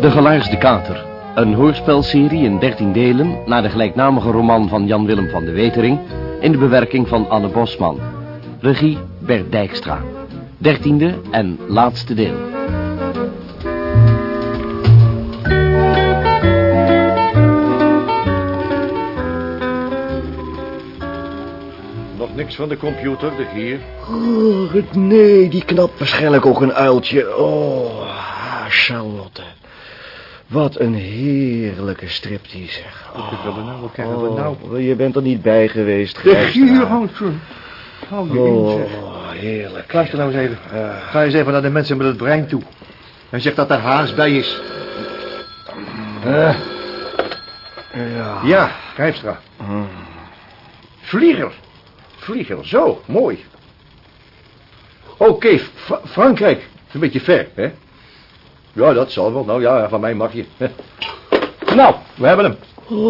De Gelaarsde Kater. Een hoorspelserie in 13 delen naar de gelijknamige roman van Jan Willem van de Wetering in de bewerking van Anne Bosman. Regie Bert Dijkstra. Dertiende en laatste deel. Niks van de computer, de gier. Oh, nee, die knapt waarschijnlijk ook een uiltje. Oh, ah, Charlotte. Wat een heerlijke striptease. zeg. Wat willen we nou? Wat krijgen we nou? Oh, je bent er niet bij geweest. De gier houdt zo. Hou je in, zeg. Oh, heerlijk. Luister nou eens even. Ga eens even naar de mensen met het brein toe. En zeg dat er haast bij is. Ja. Ja, Grijpstra. Vlieger. Vlieger, zo, mooi. Oké, Fra- Frankrijk. Een beetje ver, hè? Ja, dat zal wel. Nou ja, van mij mag je. Nou, we hebben hem.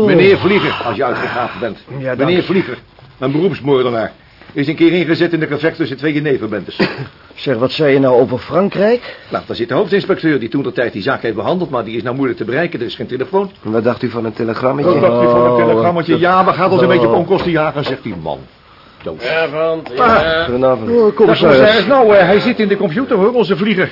Meneer Vlieger, als je uitgegraven bent. Ja, Meneer. Vlieger, een beroepsmoordenaar. Is een keer ingezet in de gevecht tussen twee nevenbendes. Zeg, wat zei je nou over Frankrijk? nou, daar zit de hoofdinspecteur die toen de tijd die zaak heeft behandeld... maar die is nou moeilijk te bereiken, er is geen telefoon. Wat dacht u van een telegrammetje? Wat dacht u van een telegrammetje? Ja, we gaan ons een Oh. beetje op onkosten jagen, zegt die man. Doos. Avond, Ah. ja. Goedenavond. Oh, commissaris. Nou, eh, hij zit in de computer, hoor, onze vlieger.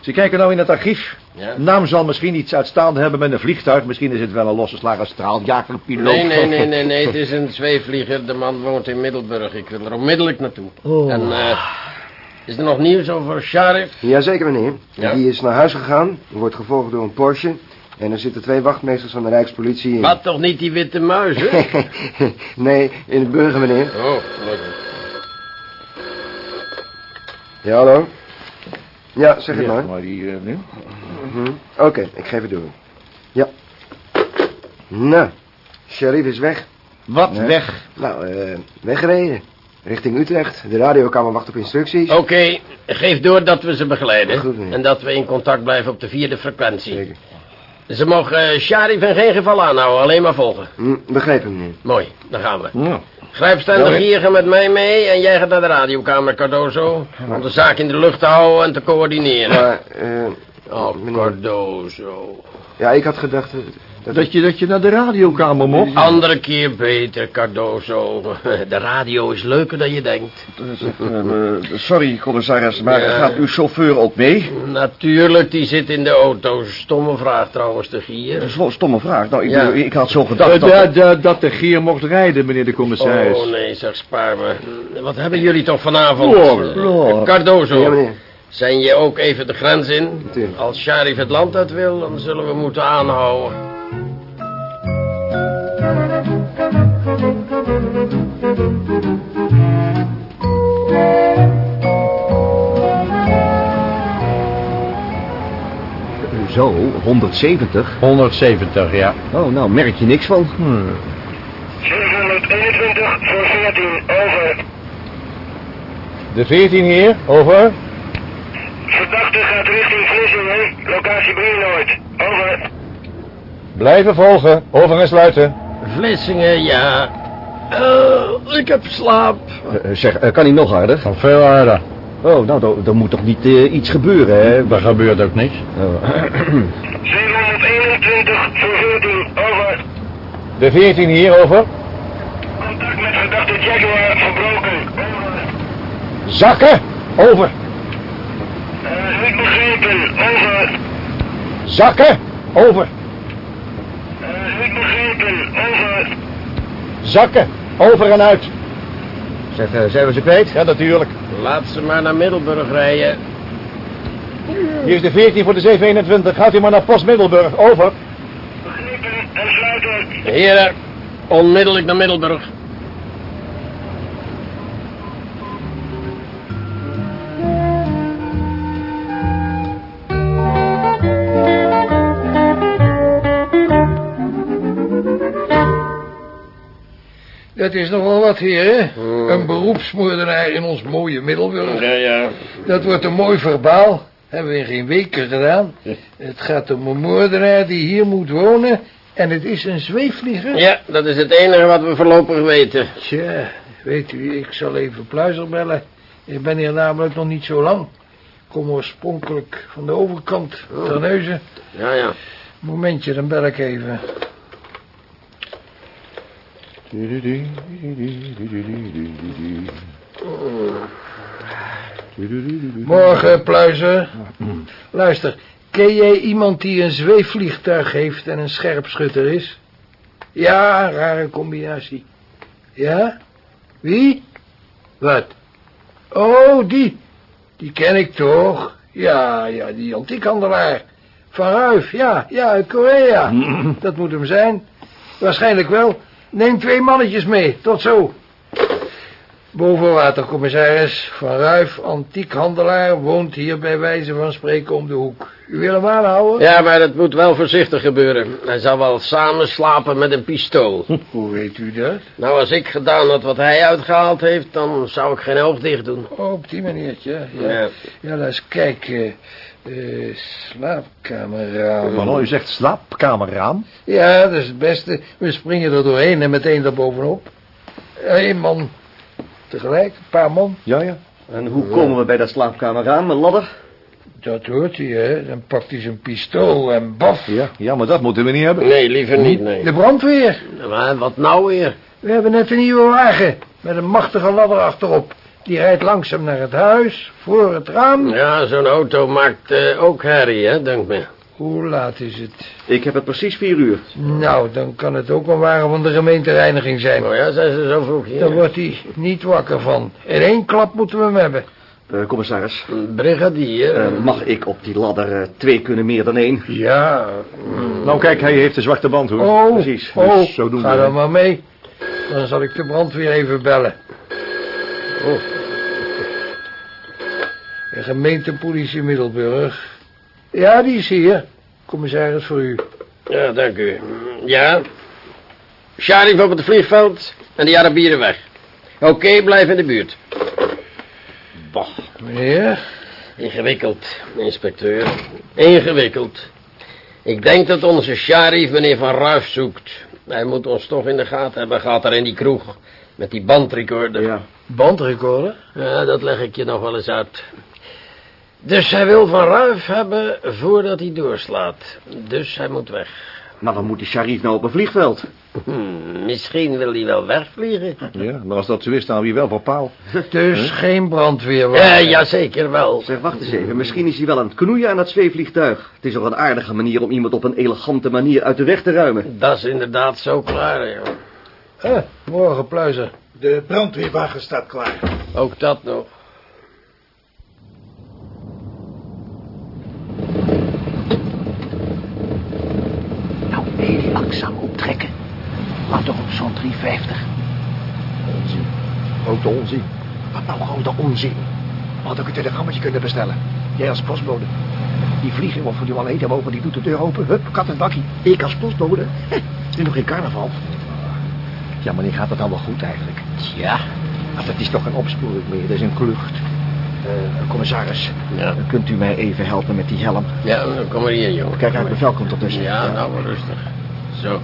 Ze kijken nou in het archief. Ja. Naam zal misschien iets uitstaande hebben met een vliegtuig. Misschien is het wel een losgeslagen straaljager, piloot. Nee, nee, nee, nee, nee, het is een zweefvlieger. De man woont in Middelburg. Ik wil er onmiddellijk naartoe. Oh. En, eh, is er nog nieuws over Sharif? Jazeker, meneer. Ja. Die is naar huis gegaan, wordt gevolgd door een Porsche... en er zitten twee wachtmeesters van de Rijkspolitie in. Wat toch niet die witte muis, hè? nee, in het burger, meneer. Oh, gelukkig. Ja, hallo? Ja, zeg het Ja, maar. maar die, eh, nu? Mhm. Oké, ik geef het door. Ja. Nou, sheriff is weg. Wat Nee. weg. Nou, eh, weggereden. Richting Utrecht. De radiokamer wacht op instructies. Oké, geef door dat we ze begeleiden. Goed, en dat we in contact blijven op de vierde frequentie. Zeker. Ze mogen eh, Sharif in geen geval aanhouden, alleen maar volgen. Hm, begrepen, meneer. Mooi, dan gaan we. Nou, Ja, de hè? gier gaat met mij mee en jij gaat naar de radiokamer, Cardozo. Om de zaak in de lucht te houden en te coördineren. Maar, eh... Oh, meneer- Cardozo. Ja, ik had gedacht... eh, dat... dat, je, dat je naar de radiokamer mocht. Andere keer beter, Cardozo. De radio is leuker dan je denkt. sorry, commissaris, maar Ja. gaat uw chauffeur ook mee? Natuurlijk, die zit in de auto. Stomme vraag trouwens, de gier. stomme vraag. Nou, ik Ja. ik had zo gedacht dat... dat de gier mocht rijden, meneer de commissaris. Oh nee, zeg, spaar me. Wat hebben jullie toch vanavond? Lord, Eh, Lord. Cardozo, Ja, meneer. zijn je ook even de grens in? Natuurlijk. Als Sharif het land uit wil, dan zullen we moeten aanhouden. Zo, 170? 170, ja. Oh, nou, merk je niks van. 721 voor 14, over. De 14 hier, over. Verdachte gaat richting Vlissingen, locatie Brienoord, over. Blijven volgen, over en sluiten. Vlissingen, ja. Eh, ik heb slaap. zeg, eh, kan hij nog harder? Van veel harder. Oh, nou, dan, dan moet toch niet eh, iets gebeuren, hè? Er gebeurt ook niks. Oh. 721 voor 14, over. De 14 hier, over. Contact met verdachte Jaguar verbroken, over. Zakken, over. Eh, niet begrepen, over. Zakken, over. Eh, niet begrepen, over. Zakken, over en uit. Zeg, eh, zijn we ze kwijt? Ja, natuurlijk. Laat ze maar naar Middelburg rijden. Hier is de 14 voor de 721. Gaat u maar naar Post Middelburg, over. Begrepen en sluiten. Heren, onmiddellijk naar Middelburg. Dat is nogal wat, heer, hè? Hmm. Een beroepsmoordenaar in ons mooie Middelburg. Ja, ja. Dat wordt een mooi verbaal. hebben we in geen weken gedaan. Het gaat om een moordenaar die hier moet wonen. En het is een zweefvlieger. Ja, dat is het enige wat we voorlopig weten. Tja, weet u, ik zal even Pluizer bellen. Ik ben hier namelijk nog niet zo lang. Ik kom oorspronkelijk van de overkant, Terneuzen. Ja, ja. Momentje, dan bel ik even. Morgen, Pluizer. Luister, ken jij iemand die een zweefvliegtuig heeft en een scherpschutter is? Ja, rare combinatie. Ja? Wie? Wat? Oh, die. Die ken ik toch? Ja, ja, die antiekhandelaar. Van Ruif, ja, ja, uit Korea. Dat moet hem zijn. Waarschijnlijk wel. Neem twee mannetjes mee. Tot zo. Bovenwatercommissaris Van Ruif, antiekhandelaar, woont hier bij wijze van spreken om de hoek. U wil hem aanhouden? Ja, maar dat moet wel voorzichtig gebeuren. Hij zal wel samen slapen met een pistool. Hoe weet u dat? Nou, als ik gedaan had wat hij uitgehaald heeft, dan zou ik geen oog dicht doen. Oh, op die maniertje, ja. Ja. Ja, laat eens kijken. Eh, slaapkamerraam. Manon, u zegt slaapkamerraam? Ja, dat is het beste. We springen er doorheen en meteen erbovenop. Eén man tegelijk, een paar man. Ja, ja. En hoe komen we bij dat slaapkamerraam? Een ladder? Dat hoort hij, hè. Dan pakt hij zijn pistool en baf. Ja, ja, maar dat moeten we niet hebben. Nee, liever niet, nee. De brandweer. Maar wat nou weer? We hebben net een nieuwe wagen met een machtige ladder achterop. Die rijdt langzaam naar het huis, voor het raam. Ja, zo'n auto maakt eh, ook herrie, hè, denk me. Hoe laat is het? Ik heb het precies vier uur. Nou, dan kan het ook een wagen van de gemeentereiniging zijn. Oh ja, zijn ze zo vroeg Daar hier? wordt hij niet wakker van. In één klap moeten we hem hebben. Eh, commissaris, Brigadier. eh, mag ik op die ladder eh, twee kunnen meer dan één? Ja. Nou, kijk, hij heeft de zwarte band, hoor. Oh, precies. oh, Dus zo doen ga we dan maar mee. Dan zal ik de brandweer even bellen. Oh. De gemeentepolitie Middelburg. Ja, die is hier. Commissaris voor u. Ja, dank u. Ja. Sharif op het vliegveld en de Arabieren weg. Oké, blijf in de buurt. Bah, Meneer? ingewikkeld, inspecteur. Ingewikkeld. Ik denk dat onze Sharif meneer Van Ruif zoekt. Hij moet ons toch in de gaten hebben gehad daar in die kroeg. Met die bandrecorder. Ja. Bandrecorder? Ja, dat leg ik je nog wel eens uit. Dus hij wil Van Ruif hebben voordat hij doorslaat. Dus hij moet weg. Maar dan moet die sharif nou op een vliegveld. Hm, misschien wil hij wel wegvliegen. Ja, maar als dat zo is, staan we hier wel voor paal. Dus geen brandweer. Ja, jazeker wel. Zeg, wacht eens even. Misschien is hij wel aan het knoeien aan dat zweefvliegtuig. Het is toch een aardige manier om iemand op een elegante manier uit de weg te ruimen. Dat is inderdaad zo klaar, joh. Eh, morgen, Pluizer. De brandweerwagen staat klaar. Ook dat nog. Nou, heel langzaam optrekken. Laat toch op zo'n 350. Onzin. Grote onzin. Wat nou grote onzin? We hadden ook een telegrammetje kunnen bestellen. Jij als postbode. Die vlieger waarvan die al eten boven, die doet de deur open. Hup, kat en bakkie. Ik als postbode. Heh, Het is nog geen carnaval. Ja, maar gaat het wel goed eigenlijk? Tja. Maar het is toch geen opsporing meer, het is een klucht. Eh, commissaris, Ja. kunt u mij even helpen met die helm? Ja, dan kom maar hier, jongen. Kijk uit, bevel komt ertussen. Ja, nou, maar rustig. Zo.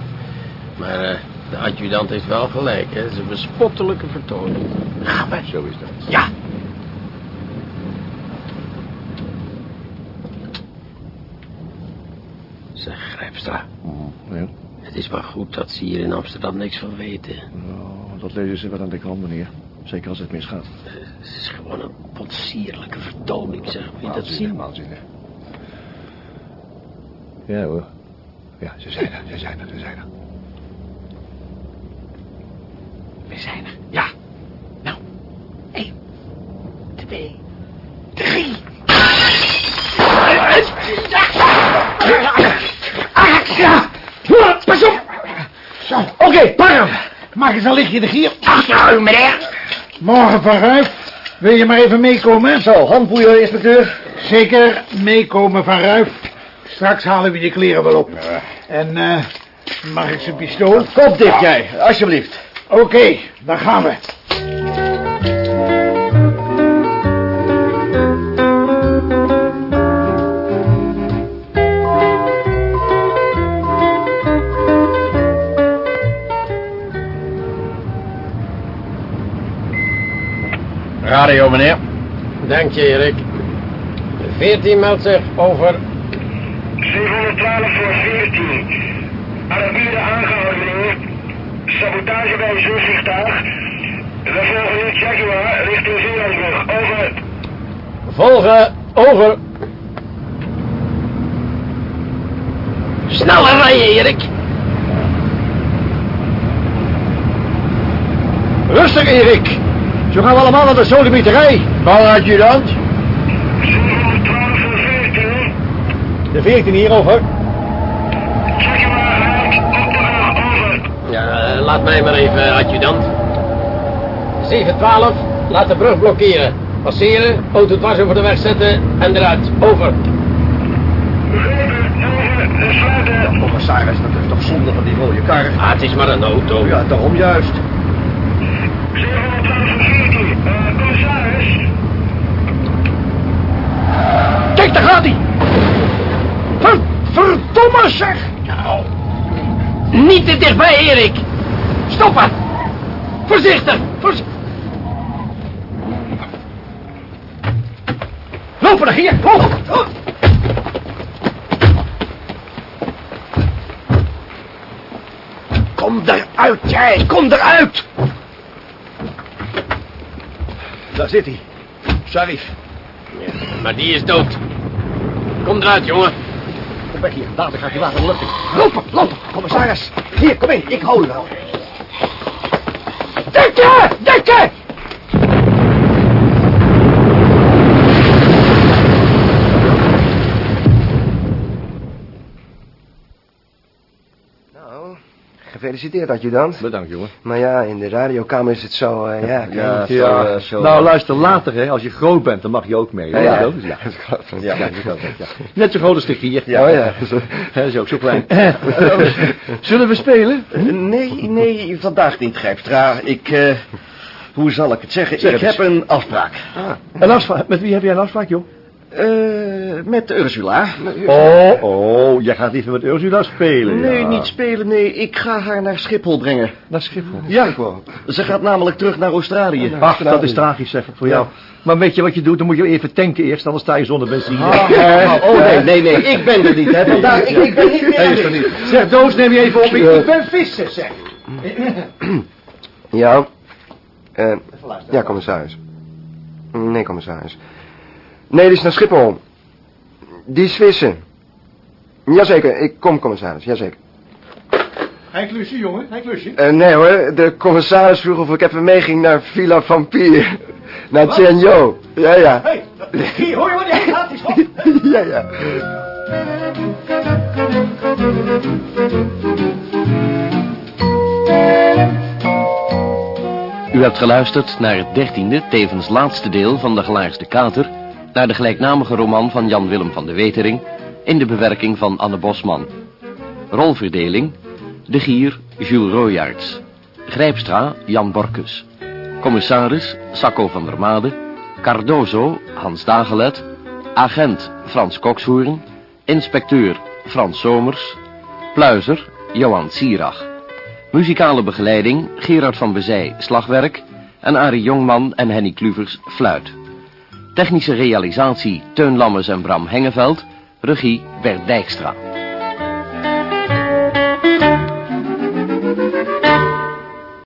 Maar eh, de adjudant heeft wel gelijk, hè. Het is een bespottelijke vertoning. Gaan we. Zo is dat. Ja. Zeg, Grijpstra. Ja. Het is maar goed dat ze hier in Amsterdam niks van weten. Nou, dat lezen ze wel aan de krant, meneer. Zeker als het misgaat. Het is gewoon een potsierlijke vertoning, zeg. Wil je dat zien? waanzinnig. Ja hoor. Ja, ze zijn er, ze zijn er, ze zijn er. We zijn er. Ja. Nou. één, twee, drie. Ja. Pas op. Zo. Oké, pak hem. Maak eens een lichtje de gier. Achter u, meneer. Morgen, Van Ruif. Wil je maar even meekomen? Zo, handboeien, inspecteur. Zeker meekomen, Van Ruif. Straks halen we je kleren wel op. En, eh, mag ik zijn pistool? Kop dicht jij, alsjeblieft. Oké, dan gaan we. Radio, meneer. Dank je, Erik. 14 meldt zich over... 712 voor 14. Arabieren aangehouden, meneer. Sabotage bij een zeevliegtuig. We volgen nu Jaguar richting Zeelandsbrug. Over. Volgen, over. Sneller rijden, Erik. Rustig, Erik. Zo gaan we allemaal naar de. Bal adjudant. 712 voor 14. De 14 hier over. Jaguar rijdt op de brug. Over. Ja, eh, laat mij maar even, adjudant. 712, laat de brug blokkeren. Passeren, auto dwars over de weg zetten en eruit. Over. Commissaris, dat is toch zonde van die rode kar. Ah, het is maar een auto. Ja, daarom juist. 712 voor 14. Eh, commissaris. Kijk, daar gaat hij. Ver, verdomme zeg. Niet te dichtbij, Erik. Stoppen. Voorzichtig. Voorz- Lopen naar hier. Oh. Kom eruit, jij. Kom eruit. Daar zit hij. Sharif. Maar die is dood. Kom eruit, jongen. Kom weg hier. Later gaat hij water de lucht in. Lopen, lopen. Commissaris. Hier, kom in. Ik hou u wel. Dekken! Dekken! Nou, gefeliciteerd adjudant. Bedankt, jongen. Maar ja, in de radiokamer is het zo, eh, ja... Ja, zo, ja. eh, zo- Nou, luister, later, hè. Als je groot bent, dan mag je ook mee. Ja, ja. Dat is- ja. Dat klopt, Ja, ja. dat. Net zo groot als de gier. Ja, oh ja. Hij is ook zo klein. Zullen we spelen? Nee, nee, vandaag niet, Grijpstra. Ik, eh, hoe zal ik het zeggen? Zeg ik heb een afspraak. Een afspraak. Met wie heb jij een afspraak, joh? Eh, met Ursula. Oh, oh, jij gaat even met Ursula spelen. Nee, ja. niet spelen, nee. Ik ga haar naar Schiphol brengen. Naar Schiphol. Ja, ze gaat namelijk terug naar Australië. Ach, dat is tragisch, zeg, voor jou. Maar weet je wat je doet? Dan moet je even tanken eerst, anders sta je zonder benzine. Ah, oh, nee, nee, nee. Ik ben er niet, hè. Vandaag, ik, ik ben niet meer Hij is er niet. Zeg, Doos, neem je even op. Ik, ik ben visser, zeg. Ja. Eh, ja, commissaris. Nee, commissaris. Nee, die is naar Schiphol. Die is vissen. Jazeker, ik kom, commissaris. Jazeker. Hij klusje, jongen. Hij klusje. Eh, nee hoor, de commissaris vroeg of ik even meeging naar Villa Vampier. Naar Tianjo. Ja, ja. Hey, hier, hoor je wat hij gaat? Die schop. ja, ja. U hebt geluisterd naar het dertiende, tevens laatste deel van De Gelaarsde Kater... naar de gelijknamige roman van Jan Willem van de Wetering... in de bewerking van Anne Bosman. Rolverdeling... De Gier, Jules Royaerts. Grijpstra, Jan Borkus. Commissaris, Sacco van der Made. Cardozo, Hans Dagelet. Agent, Frans Kokshoorn. Inspecteur, Frans Somers. Pluizer, Johan Sierach. Muzikale begeleiding Gerard van Bezij, slagwerk en Arie Jongman en Henny Kluvers, fluit. Technische realisatie Teun Lammes en Bram Hengeveld, regie Bert Dijkstra.